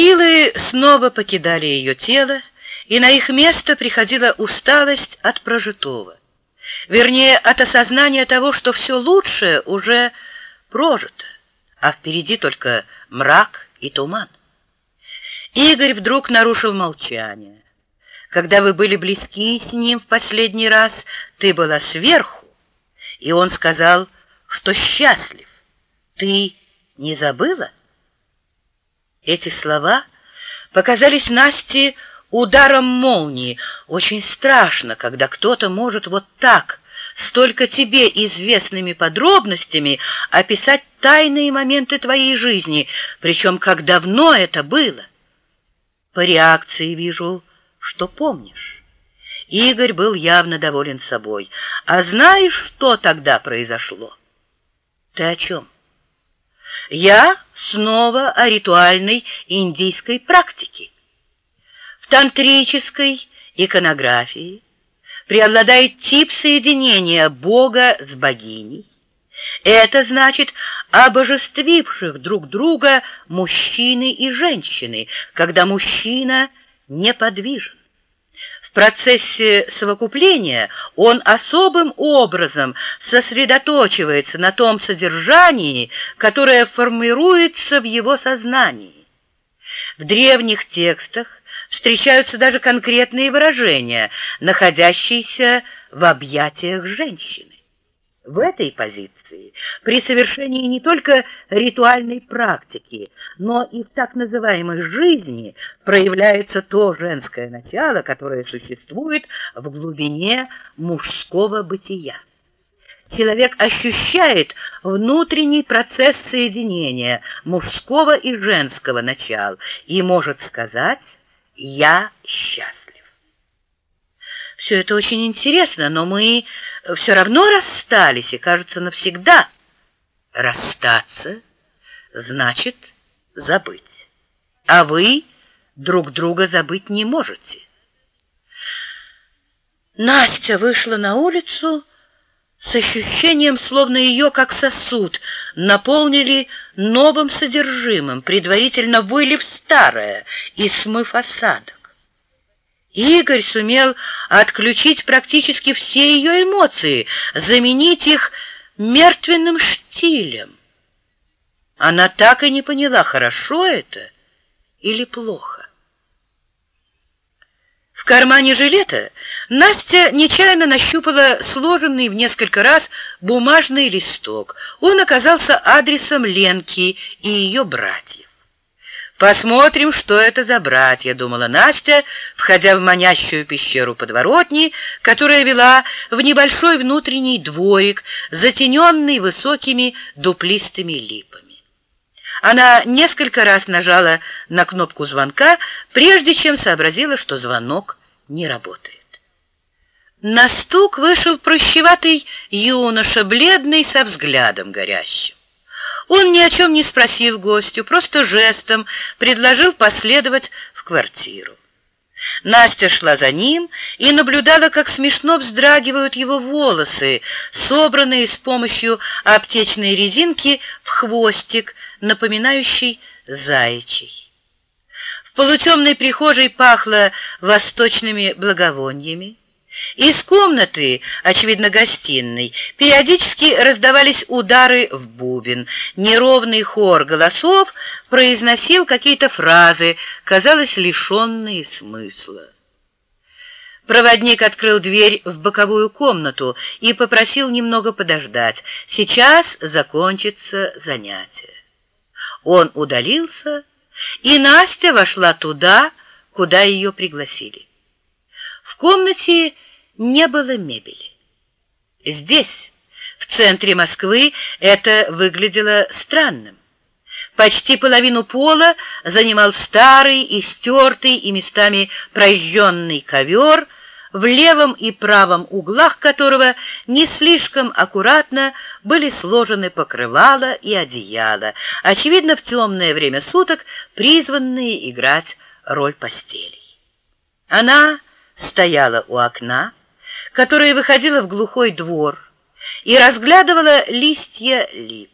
Силы снова покидали ее тело, и на их место приходила усталость от прожитого. Вернее, от осознания того, что все лучшее уже прожито, а впереди только мрак и туман. Игорь вдруг нарушил молчание. Когда вы были близки с ним в последний раз, ты была сверху, и он сказал, что счастлив. Ты не забыла? Эти слова показались Насте ударом молнии. Очень страшно, когда кто-то может вот так, столько тебе известными подробностями описать тайные моменты твоей жизни, причем как давно это было. По реакции вижу, что помнишь. Игорь был явно доволен собой. А знаешь, что тогда произошло? Ты о чем? Я снова о ритуальной индийской практике. В тантрической иконографии преобладает тип соединения Бога с богиней. Это значит обожествивших друг друга мужчины и женщины, когда мужчина неподвижен. В процессе совокупления он особым образом сосредоточивается на том содержании, которое формируется в его сознании. В древних текстах встречаются даже конкретные выражения, находящиеся в объятиях женщины. В этой позиции при совершении не только ритуальной практики, но и в так называемой жизни проявляется то женское начало, которое существует в глубине мужского бытия. Человек ощущает внутренний процесс соединения мужского и женского начал и может сказать «я счастлив». Все это очень интересно, но мы все равно расстались и, кажется, навсегда. Расстаться значит забыть. А вы друг друга забыть не можете. Настя вышла на улицу с ощущением, словно ее, как сосуд, наполнили новым содержимым, предварительно вылив старое и смыв осадок. Игорь сумел отключить практически все ее эмоции, заменить их мертвенным штилем. Она так и не поняла, хорошо это или плохо. В кармане жилета Настя нечаянно нащупала сложенный в несколько раз бумажный листок. Он оказался адресом Ленки и ее братьев. «Посмотрим, что это за братья», — думала Настя, входя в манящую пещеру подворотни, которая вела в небольшой внутренний дворик, затененный высокими дуплистыми липами. Она несколько раз нажала на кнопку звонка, прежде чем сообразила, что звонок не работает. На стук вышел прыщеватый юноша, бледный, со взглядом горящим. Он ни о чем не спросил гостю, просто жестом предложил последовать в квартиру. Настя шла за ним и наблюдала, как смешно вздрагивают его волосы, собранные с помощью аптечной резинки в хвостик, напоминающий заячий. В полутемной прихожей пахло восточными благовониями. Из комнаты, очевидно гостиной, периодически раздавались удары в бубен. Неровный хор голосов произносил какие-то фразы, казалось, лишенные смысла. Проводник открыл дверь в боковую комнату и попросил немного подождать. Сейчас закончится занятие. Он удалился, и Настя вошла туда, куда ее пригласили. В комнате не было мебели. Здесь, в центре Москвы, это выглядело странным. Почти половину пола занимал старый, истертый и местами прожженный ковер, в левом и правом углах которого не слишком аккуратно были сложены покрывала и одеяла, очевидно, в темное время суток призванные играть роль постелей. Она стояла у окна, которое выходило в глухой двор, и разглядывала листья лип.